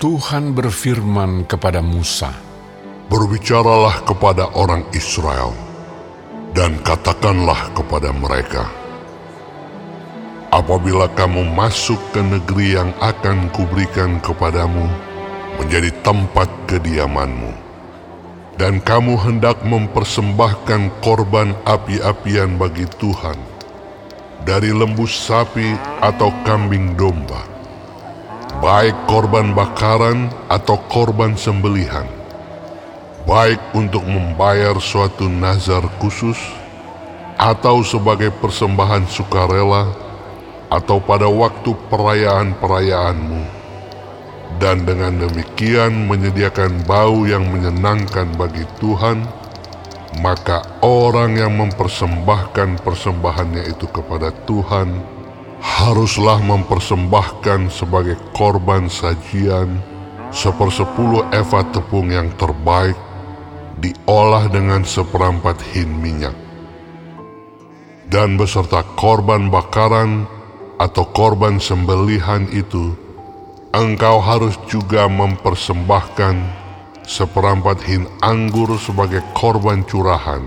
Tuhan berfirman kepada Musa, Berbicaralah kepada orang Israel, dan katakanlah kepada mereka, Apabila kamu masuk ke negeri yang akan kuberikan kepadamu, menjadi tempat kediamanmu, dan kamu hendak mempersembahkan korban api-apian bagi Tuhan, dari lembu sapi atau kambing domba, baik korban bakaran atau korban sembelihan, baik untuk membayar suatu nazar khusus atau sebagai persembahan sukarela atau pada waktu perayaan-perayaanmu, dan dengan demikian menyediakan bau yang menyenangkan bagi Tuhan, maka orang yang mempersembahkan persembahannya itu kepada Tuhan haruslah mempersembahkan sebagai korban sajian sepersepuluh eva tepung yang terbaik diolah dengan seperempat hin minyak dan beserta korban bakaran atau korban sembelihan itu, engkau harus juga mempersembahkan seperempat hin anggur sebagai korban curahan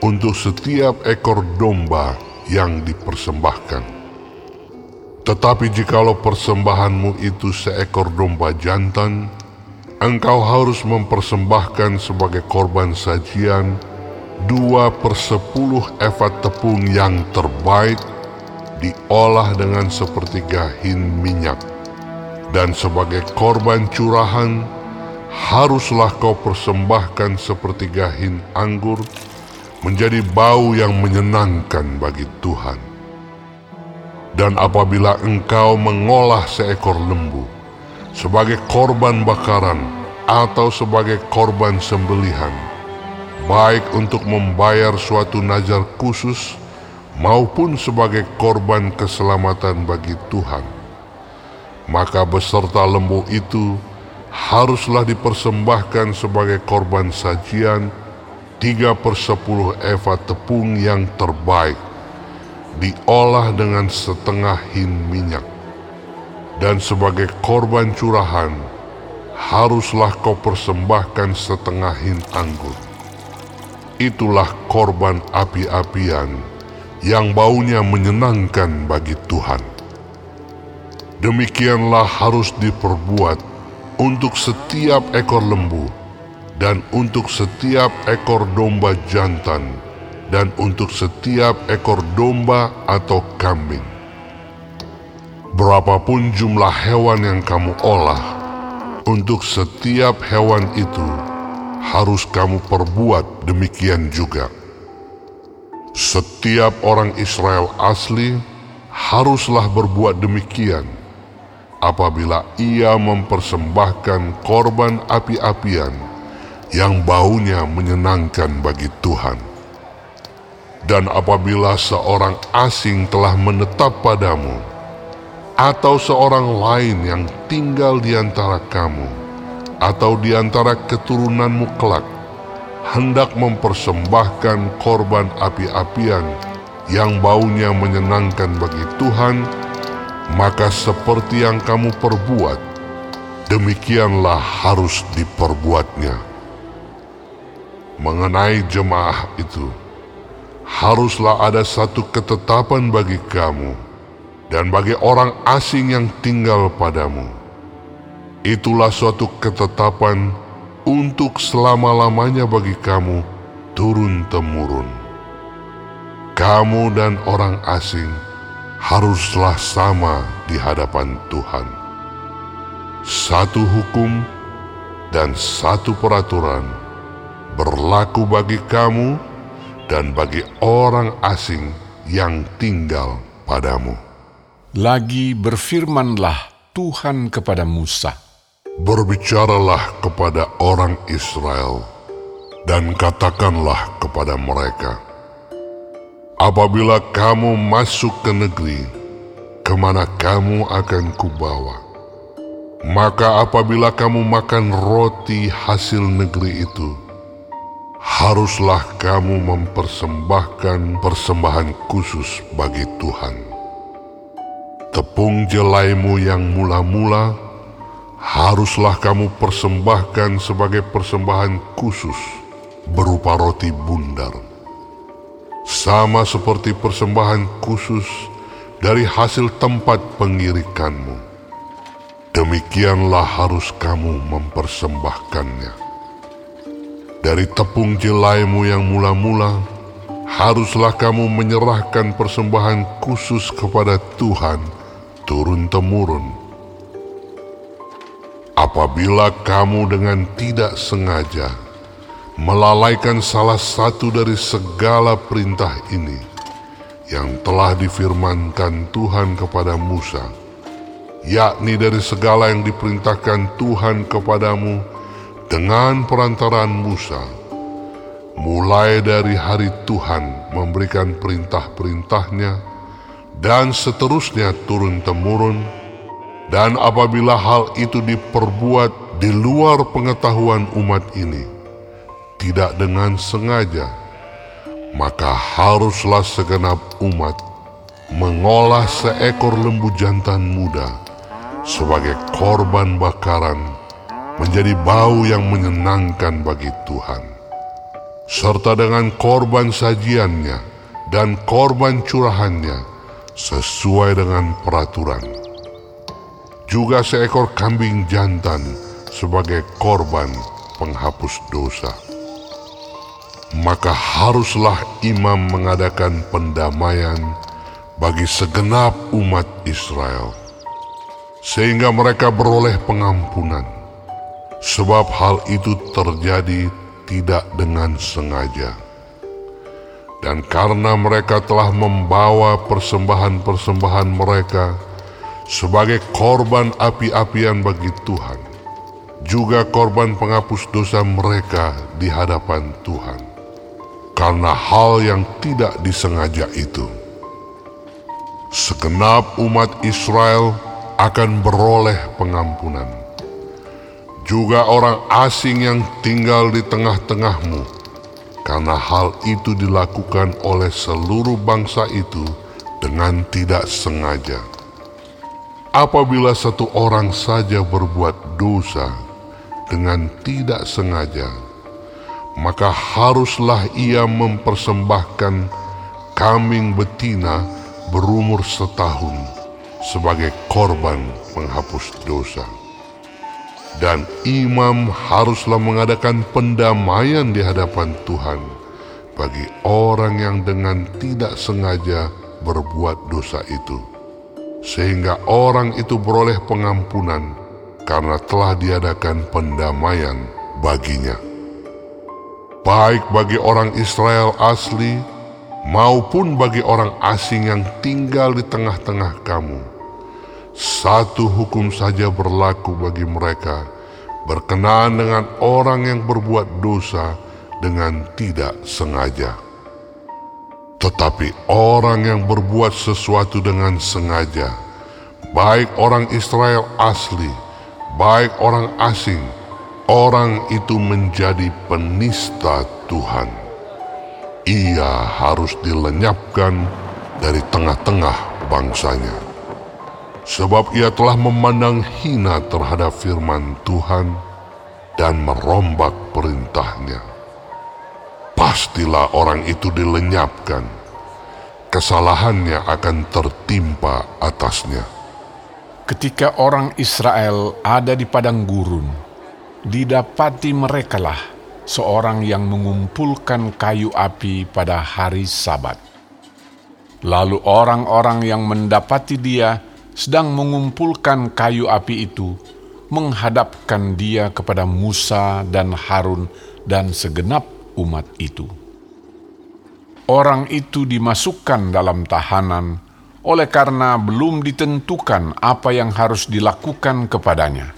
untuk setiap ekor domba yang dipersembahkan. Tetapi jikalau persembahanmu itu seekor domba jantan, engkau harus mempersembahkan sebagai korban sajian dua per sepuluh eva tepung yang terbaik diolah dengan sepertiga hin minyak. Dan sebagai korban curahan, haruslah kau persembahkan sepertiga hin anggur menjadi bau yang menyenangkan bagi Tuhan. Dan apabila engkau mengolah seekor lembu sebagai korban bakaran atau sebagai korban sembelihan, baik untuk membayar suatu nazar khusus maupun sebagai korban keselamatan bagi Tuhan. Maka beserta lembu itu haruslah dipersembahkan sebagai korban sajian tiga per sepuluh eva tepung yang terbaik, diolah dengan setengah hin minyak. Dan sebagai korban curahan, haruslah kau persembahkan setengah hin anggur. Itulah korban api-apian yang baunya menyenangkan bagi Tuhan. Demikianlah harus diperbuat untuk setiap ekor lembu dan untuk setiap ekor domba jantan dan untuk setiap ekor domba atau kambing. Berapapun jumlah hewan yang kamu olah, untuk setiap hewan itu harus kamu perbuat demikian juga. Setiap orang Israel asli haruslah berbuat demikian apabila ia mempersembahkan korban api-apian yang baunya menyenangkan bagi Tuhan. Dan apabila seorang asing telah menetap padamu, atau seorang lain yang tinggal di antara kamu, atau di antara keturunanmu kelak, hendak mempersembahkan korban api-apian yang baunya menyenangkan bagi Tuhan, maka seperti yang kamu perbuat, demikianlah harus diperbuatnya. Mengenai jemaah itu, haruslah ada satu ketetapan bagi kamu dan bagi orang asing yang tinggal padamu. Itulah suatu ketetapan untuk selama-lamanya bagi kamu turun-temurun. Kamu dan orang asing haruslah sama di hadapan Tuhan. Satu hukum dan satu peraturan berlaku bagi kamu dan bagi orang asing yang tinggal padamu. Lagi berfirmanlah Tuhan kepada Musa, Berbicaralah kepada orang Israel dan katakanlah kepada mereka, Apabila kamu masuk ke negeri, ke mana kamu akan kubawa? Maka apabila kamu makan roti hasil negeri itu, haruslah kamu mempersembahkan persembahan khusus bagi Tuhan. Tepung jelaimu yang mula-mula haruslah kamu persembahkan sebagai persembahan khusus berupa roti bundar. Sama seperti persembahan khusus dari hasil tempat pengirikanmu. Demikianlah harus kamu mempersembahkannya. Dari tepung jelaimu yang mula-mula, haruslah kamu menyerahkan persembahan khusus kepada Tuhan turun-temurun. Apabila kamu dengan tidak sengaja melalaikan salah satu dari segala perintah ini yang telah difirmankan Tuhan kepada Musa, yakni dari segala yang diperintahkan Tuhan kepadamu dengan perantaraan Musa, mulai dari hari Tuhan memberikan perintah-perintahnya dan seterusnya turun-temurun, dan apabila hal itu diperbuat di luar pengetahuan umat ini, tidak dengan sengaja, maka haruslah segenap umat mengolah seekor lembu jantan muda sebagai korban bakaran menjadi bau yang menyenangkan bagi Tuhan. Serta dengan korban sajiannya dan korban curahannya sesuai dengan peraturan. Juga seekor kambing jantan sebagai korban penghapus dosa maka haruslah imam mengadakan pendamaian bagi segenap umat Israel, sehingga mereka beroleh pengampunan, sebab hal itu terjadi tidak dengan sengaja. Dan karena mereka telah membawa persembahan-persembahan mereka sebagai korban api-apian bagi Tuhan, juga korban penghapus dosa mereka di hadapan Tuhan karena hal yang tidak disengaja itu. Segenap umat Israel akan beroleh pengampunan. Juga orang asing yang tinggal di tengah-tengahmu, karena hal itu dilakukan oleh seluruh bangsa itu dengan tidak sengaja. Apabila satu orang saja berbuat dosa dengan tidak sengaja, maka haruslah ia mempersembahkan kambing betina berumur setahun sebagai korban penghapus dosa. Dan imam haruslah mengadakan pendamaian di hadapan Tuhan bagi orang yang dengan tidak sengaja berbuat dosa itu. Sehingga orang itu beroleh pengampunan karena telah diadakan pendamaian baginya baik bagi orang Israel asli maupun bagi orang asing yang tinggal di tengah-tengah kamu. Satu hukum saja berlaku bagi mereka berkenaan dengan orang yang berbuat dosa dengan tidak sengaja. Tetapi orang yang berbuat sesuatu dengan sengaja, baik orang Israel asli, baik orang asing, orang itu menjadi penista Tuhan. Ia harus dilenyapkan dari tengah-tengah bangsanya. Sebab ia telah memandang hina terhadap firman Tuhan dan merombak perintahnya. Pastilah orang itu dilenyapkan. Kesalahannya akan tertimpa atasnya. Ketika orang Israel ada di padang gurun, didapati merekalah seorang yang mengumpulkan kayu api pada hari Sabat. Lalu orang-orang yang mendapati dia sedang mengumpulkan kayu api itu menghadapkan dia kepada Musa dan Harun dan segenap umat itu. Orang itu dimasukkan dalam tahanan oleh karena belum ditentukan apa yang harus dilakukan kepadanya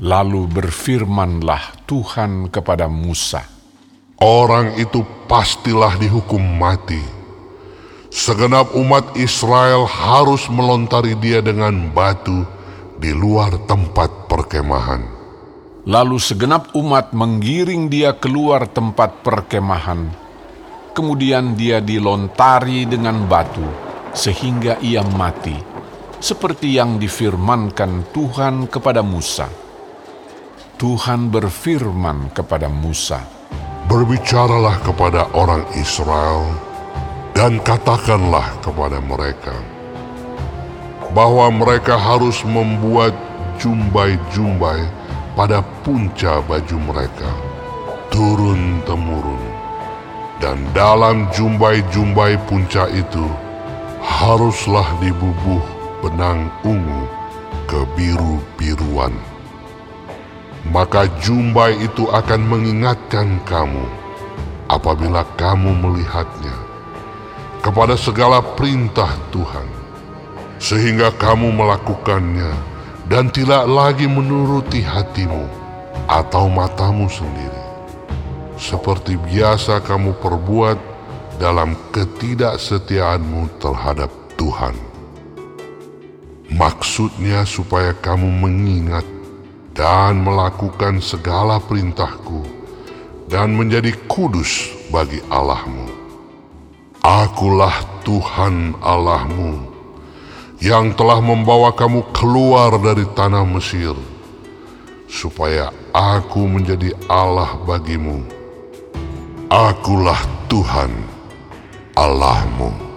Lalu berfirmanlah Tuhan kepada Musa, Orang itu pastilah dihukum mati. Segenap umat Israel harus melontari dia dengan batu di luar tempat perkemahan. Lalu segenap umat menggiring dia keluar tempat perkemahan. Kemudian dia dilontari dengan batu sehingga ia mati seperti yang difirmankan Tuhan kepada Musa. Tuhan berfirman kepada Musa, Berbicaralah kepada orang Israel dan katakanlah kepada mereka bahwa mereka harus membuat jumbai-jumbai pada punca baju mereka turun-temurun. Dan dalam jumbai-jumbai punca itu haruslah dibubuh benang ungu kebiru-biruan maka jumbai itu akan mengingatkan kamu apabila kamu melihatnya kepada segala perintah Tuhan, sehingga kamu melakukannya dan tidak lagi menuruti hatimu atau matamu sendiri, seperti biasa kamu perbuat dalam ketidaksetiaanmu terhadap Tuhan. Maksudnya supaya kamu mengingat dan melakukan segala perintahku dan menjadi kudus bagi Allahmu. Akulah Tuhan Allahmu yang telah membawa kamu keluar dari tanah Mesir, supaya aku menjadi Allah bagimu. Akulah Tuhan Allahmu.